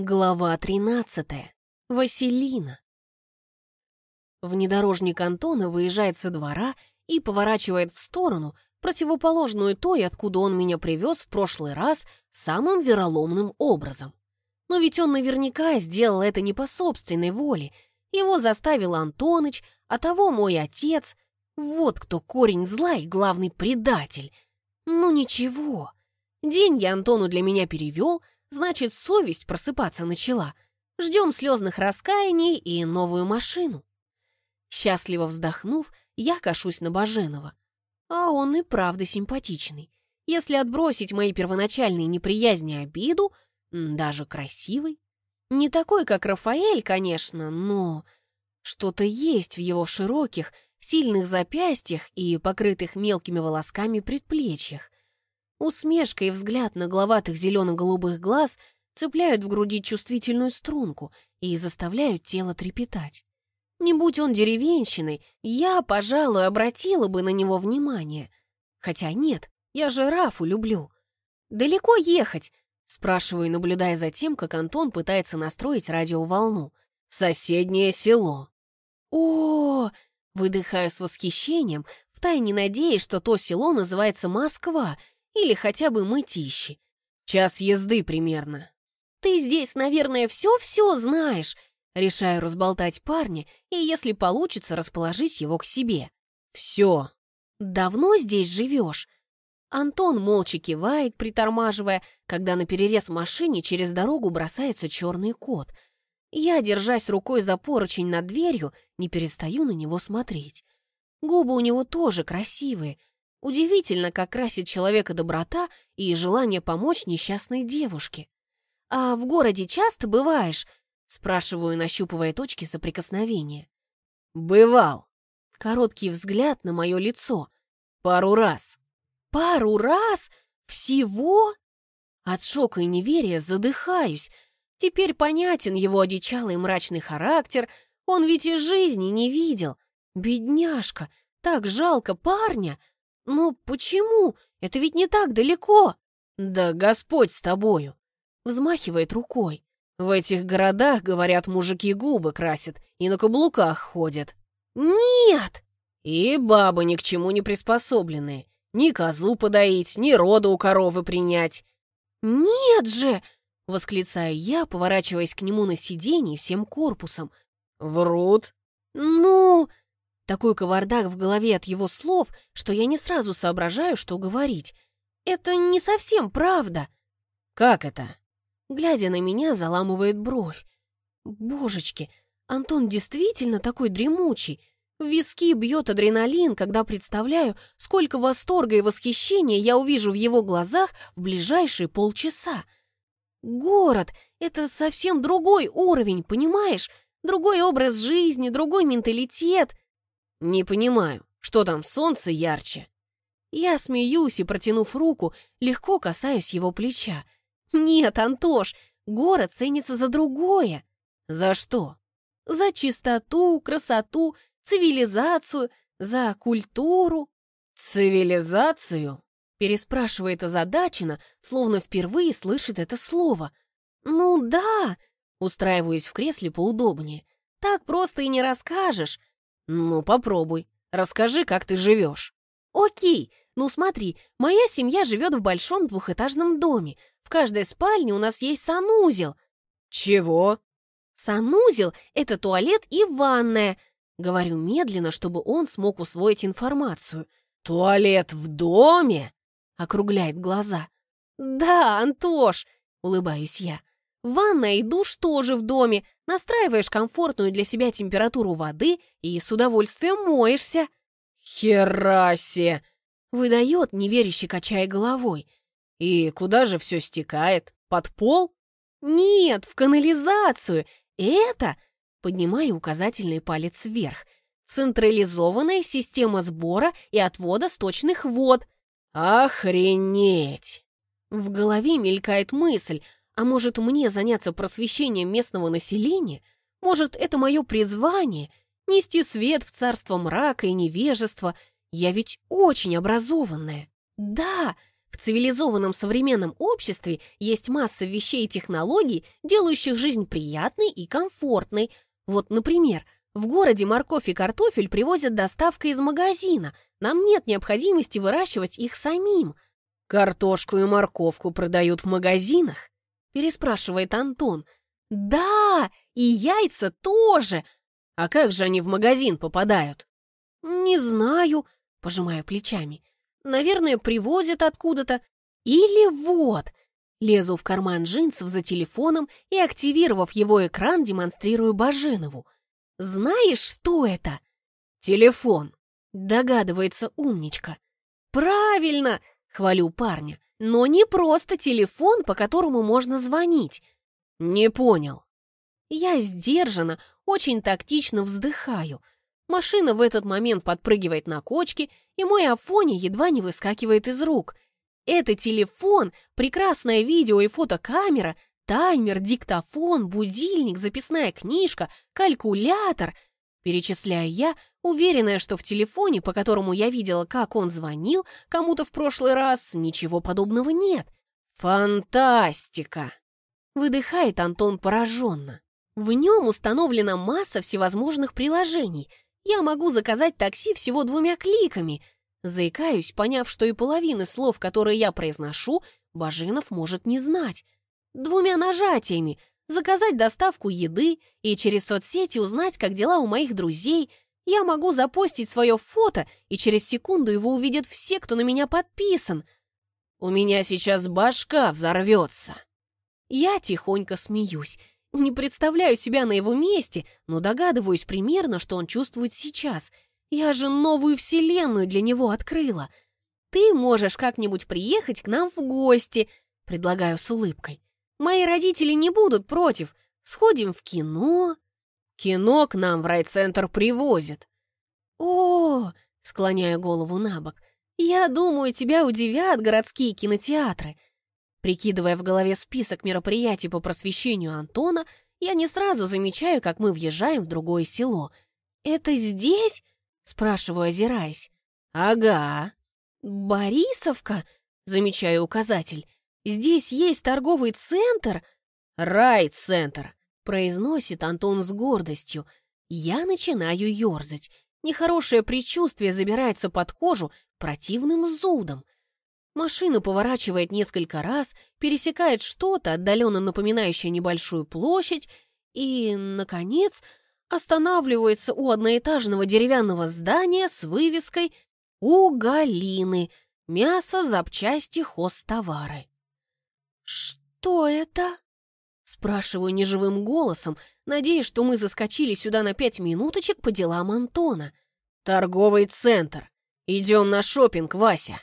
Глава 13. Василина. Внедорожник Антона выезжает со двора и поворачивает в сторону, противоположную той, откуда он меня привез в прошлый раз, самым вероломным образом. Но ведь он наверняка сделал это не по собственной воле. Его заставил Антоныч, а того мой отец. Вот кто корень зла и главный предатель. Ну ничего. Деньги Антону для меня перевел — Значит, совесть просыпаться начала. Ждем слезных раскаяний и новую машину. Счастливо вздохнув, я кашусь на Баженова. А он и правда симпатичный. Если отбросить мои первоначальные неприязни и обиду, даже красивый. Не такой, как Рафаэль, конечно, но что-то есть в его широких, сильных запястьях и покрытых мелкими волосками предплечьях. Усмешка и взгляд на нагловатых зелено-голубых глаз цепляют в груди чувствительную струнку и заставляют тело трепетать. Не будь он деревенщиной, я, пожалуй, обратила бы на него внимание. Хотя нет, я же Рафу люблю. «Далеко ехать?» — спрашиваю, наблюдая за тем, как Антон пытается настроить радиоволну. «Соседнее село». О, выдыхаю с восхищением, втайне надеясь, что то село называется Москва — или хотя бы мытищи. Час езды примерно. Ты здесь, наверное, все-все знаешь. Решаю разболтать парня и, если получится, расположить его к себе. Все. Давно здесь живешь? Антон молча кивает, притормаживая, когда на перерез машине через дорогу бросается черный кот. Я, держась рукой за поручень над дверью, не перестаю на него смотреть. Губы у него тоже красивые, Удивительно, как красит человека доброта и желание помочь несчастной девушке. «А в городе часто бываешь?» — спрашиваю, нащупывая точки соприкосновения. «Бывал». Короткий взгляд на мое лицо. «Пару раз». «Пару раз? Всего?» От шока и неверия задыхаюсь. Теперь понятен его одичалый мрачный характер. Он ведь и жизни не видел. Бедняжка, так жалко парня. «Но почему? Это ведь не так далеко!» «Да Господь с тобою!» Взмахивает рукой. «В этих городах, говорят, мужики губы красят и на каблуках ходят». «Нет!» «И бабы ни к чему не приспособленные. Ни козу подоить, ни рода у коровы принять». «Нет же!» — восклицаю я, поворачиваясь к нему на сиденье всем корпусом. «Врут?» «Ну...» Такой кавардак в голове от его слов, что я не сразу соображаю, что говорить. Это не совсем правда. Как это? Глядя на меня, заламывает бровь. Божечки, Антон действительно такой дремучий. В виски бьет адреналин, когда представляю, сколько восторга и восхищения я увижу в его глазах в ближайшие полчаса. Город — это совсем другой уровень, понимаешь? Другой образ жизни, другой менталитет — «Не понимаю, что там солнце ярче?» Я смеюсь и, протянув руку, легко касаюсь его плеча. «Нет, Антош, город ценится за другое». «За что?» «За чистоту, красоту, цивилизацию, за культуру». «Цивилизацию?» переспрашивает озадаченно, словно впервые слышит это слово. «Ну да», устраиваюсь в кресле поудобнее. «Так просто и не расскажешь. «Ну, попробуй. Расскажи, как ты живешь». «Окей. Ну смотри, моя семья живет в большом двухэтажном доме. В каждой спальне у нас есть санузел». «Чего?» «Санузел — это туалет и ванная», — говорю медленно, чтобы он смог усвоить информацию. «Туалет в доме?» — округляет глаза. «Да, Антош», — улыбаюсь я. Ванная и душ тоже в доме. Настраиваешь комфортную для себя температуру воды и с удовольствием моешься. Херасе! Выдает, неверяще качая головой. И куда же все стекает? Под пол? Нет, в канализацию. Это, поднимаю указательный палец вверх, централизованная система сбора и отвода сточных вод. Охренеть! В голове мелькает мысль, а может, мне заняться просвещением местного населения? Может, это мое призвание — нести свет в царство мрака и невежества? Я ведь очень образованная. Да, В цивилизованном современном обществе есть масса вещей и технологий, делающих жизнь приятной и комфортной. Вот, например, в городе морковь и картофель привозят доставкой из магазина. Нам нет необходимости выращивать их самим. «Картошку и морковку продают в магазинах?» Переспрашивает Антон. «Да, и яйца тоже!» «А как же они в магазин попадают?» «Не знаю», — пожимаю плечами. «Наверное, привозят откуда-то. Или вот!» Лезу в карман джинсов за телефоном и, активировав его экран, демонстрирую Баженову. «Знаешь, что это?» «Телефон», — догадывается умничка. «Правильно!» — хвалю парня. «Но не просто телефон, по которому можно звонить». «Не понял». Я сдержанно, очень тактично вздыхаю. Машина в этот момент подпрыгивает на кочке, и мой Афони едва не выскакивает из рук. Это телефон, прекрасное видео и фотокамера, таймер, диктофон, будильник, записная книжка, калькулятор. Перечисляю я, уверенная, что в телефоне, по которому я видела, как он звонил кому-то в прошлый раз, ничего подобного нет. Фантастика! Выдыхает Антон пораженно. В нем установлена масса всевозможных приложений. Я могу заказать такси всего двумя кликами. Заикаюсь, поняв, что и половины слов, которые я произношу, Баженов может не знать. Двумя нажатиями заказать доставку еды и через соцсети узнать, как дела у моих друзей. Я могу запостить свое фото, и через секунду его увидят все, кто на меня подписан. У меня сейчас башка взорвется. Я тихонько смеюсь. Не представляю себя на его месте, но догадываюсь примерно, что он чувствует сейчас. Я же новую вселенную для него открыла. Ты можешь как-нибудь приехать к нам в гости, предлагаю с улыбкой. Мои родители не будут против. Сходим в кино. Кино к нам в райцентр привозят. О, склоняя голову на бок, я думаю, тебя удивят городские кинотеатры. Прикидывая в голове список мероприятий по просвещению Антона, я не сразу замечаю, как мы въезжаем в другое село. «Это здесь?» — спрашиваю, озираясь. «Ага». «Борисовка?» — замечаю указатель. «Здесь есть торговый центр?» «Рай-центр», — произносит Антон с гордостью. Я начинаю ерзать. Нехорошее предчувствие забирается под кожу противным зудом. Машина поворачивает несколько раз, пересекает что-то, отдаленно напоминающее небольшую площадь, и, наконец, останавливается у одноэтажного деревянного здания с вывеской «У Галины. Мясо, запчасти, хозтовары». «Что это?» Спрашиваю неживым голосом, надеясь, что мы заскочили сюда на пять минуточек по делам Антона. «Торговый центр. Идем на шопинг, Вася».